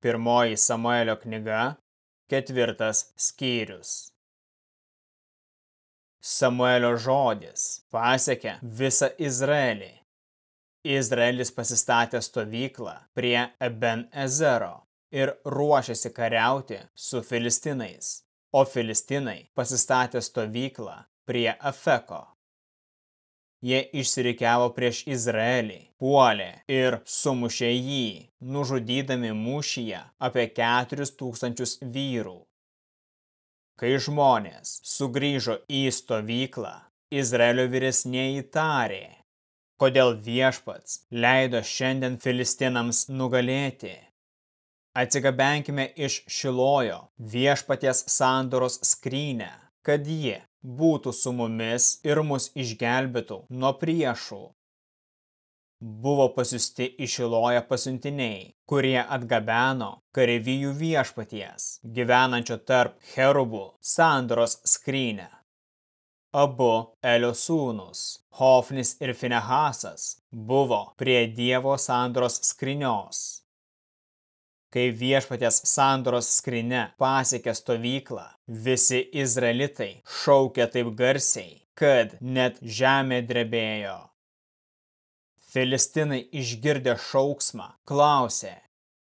Pirmoji Samuelio knyga, ketvirtas skyrius. Samuelio žodis pasiekė visą Izraelį. Izraelis pasistatė stovyklą prie Eben Ezero ir ruošėsi kariauti su Filistinais, o Filistinai pasistatė stovyklą prie Afeko. Jie išsirikiavo prieš Izraelį, puolė ir sumušė jį, nužudydami mūšyje apie keturis tūkstančius vyrų. Kai žmonės sugrįžo į stovyklą, Izraelio vyresnėji tarė, kodėl viešpats leido šiandien filistinams nugalėti. Atsigabenkime iš Šilojo viešpaties sandoros skrynę, kad ji būtų su mumis ir mus išgelbėtų nuo priešų. Buvo pasiusti išiloja pasiuntiniai, kurie atgabeno kareivijų viešpaties, gyvenančio tarp cherubų sandoros skrynę. Abu Elio sūnus, Hofnis ir Finehasas, buvo prie Dievo sandoros skrynios. Kai viešpatės sandoros skrinė pasiekė stovyklą, visi izraelitai šaukė taip garsiai, kad net žemė drebėjo. Filistinai išgirdę šauksmą, klausė,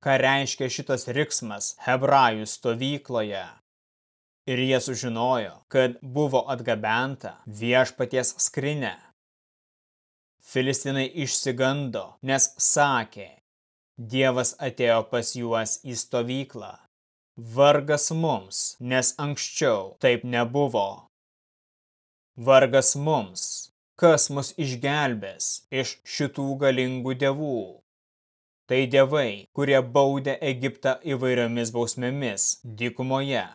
ką reiškia šitas riksmas hebrajų stovykloje. Ir jie sužinojo, kad buvo atgabenta viešpaties skrinė. Filistinai išsigando, nes sakė, Dievas atėjo pas juos į stovyklą. Vargas mums, nes anksčiau taip nebuvo. Vargas mums, kas mus išgelbės iš šitų galingų dievų. Tai dievai, kurie baudė Egiptą įvairiomis bausmėmis dykumoje.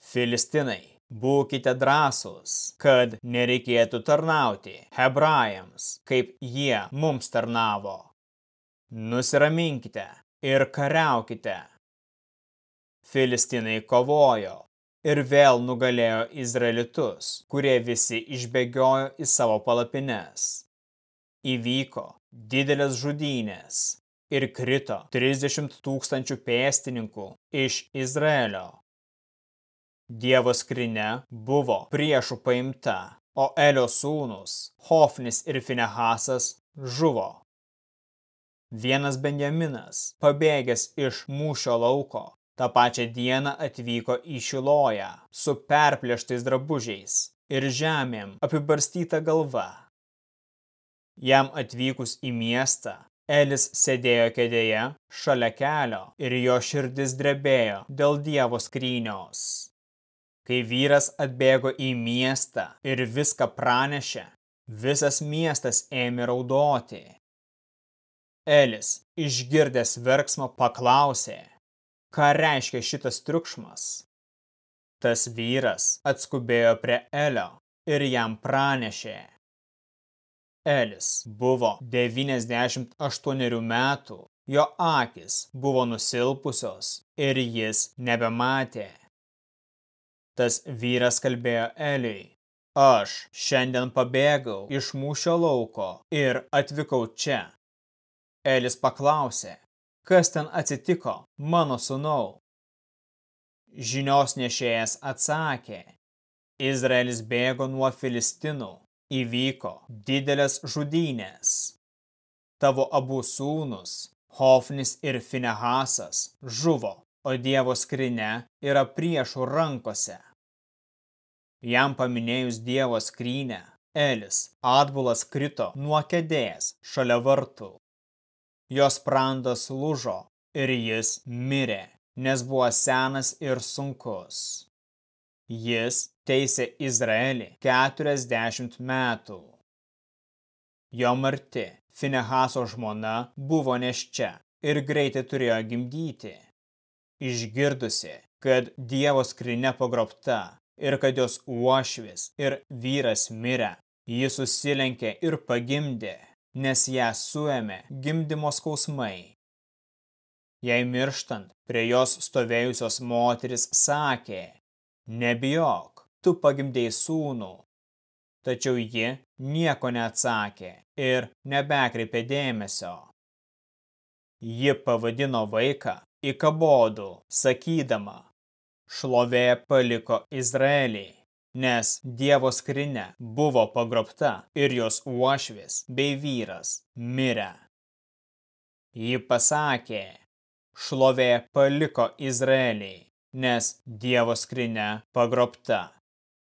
Filistinai, būkite drąsūs, kad nereikėtų tarnauti hebrajams, kaip jie mums tarnavo. Nusiraminkite ir kariaukite. Filistinai kovojo ir vėl nugalėjo izraelitus, kurie visi išbėgiojo į savo palapines. Įvyko didelės žudynės ir krito 30 tūkstančių pėstininkų iš Izraelio. Dievo skrinė buvo priešų paimta, o Elio sūnus, Hofnis ir Finehasas žuvo. Vienas Benjaminas, pabėgęs iš mūšio lauko, tą pačią dieną atvyko į Šiloją su perplėštais drabužiais ir žemėm apibarstyta galva. Jam atvykus į miestą, Elis sėdėjo kėdėje šalia kelio ir jo širdis drebėjo dėl Dievo skrynios. Kai vyras atbėgo į miestą ir viską pranešė, visas miestas ėmė raudoti. Elis, išgirdęs verksmą, paklausė, ką reiškia šitas triukšmas. Tas vyras atskubėjo prie Elio ir jam pranešė. Elis buvo 98 metų, jo akis buvo nusilpusios ir jis nebematė. Tas vyras kalbėjo Eliui, aš šiandien pabėgau iš mūšio lauko ir atvykau čia, Elis paklausė, kas ten atsitiko, mano sūnau. Žinios nešėjas atsakė, Izraelis bėgo nuo Filistinų, įvyko didelės žudynės. Tavo abu sūnus, Hofnis ir Finehasas, žuvo, o Dievo skrinė yra priešų rankose. Jam paminėjus Dievo skrynę, Elis atbulas krito nuo kėdės šalia vartų. Jos prandas lūžo ir jis mirė, nes buvo senas ir sunkus. Jis teisė Izraelį 40 metų. Jo marti, Finehaso žmona, buvo neščia ir greitai turėjo gimdyti. Išgirdusi, kad Dievo skrinė pagrobta ir kad jos uošvis ir vyras mirė, ji susilenkė ir pagimdė nes ją suėmė gimdymo skausmai. Jei mirštant, prie jos stovėjusios moteris sakė, nebijok, tu pagimdėjai sūnų. Tačiau ji nieko neatsakė ir nebekreipė dėmesio. Ji pavadino vaiką Ikabodu, sakydama, šlovė paliko Izraelį, nes Dievo skrinė buvo pagrobta ir jos uošvis bei vyras mirė. Ji pasakė, šlovė paliko Izraelį, nes Dievo skrinė pagrobta.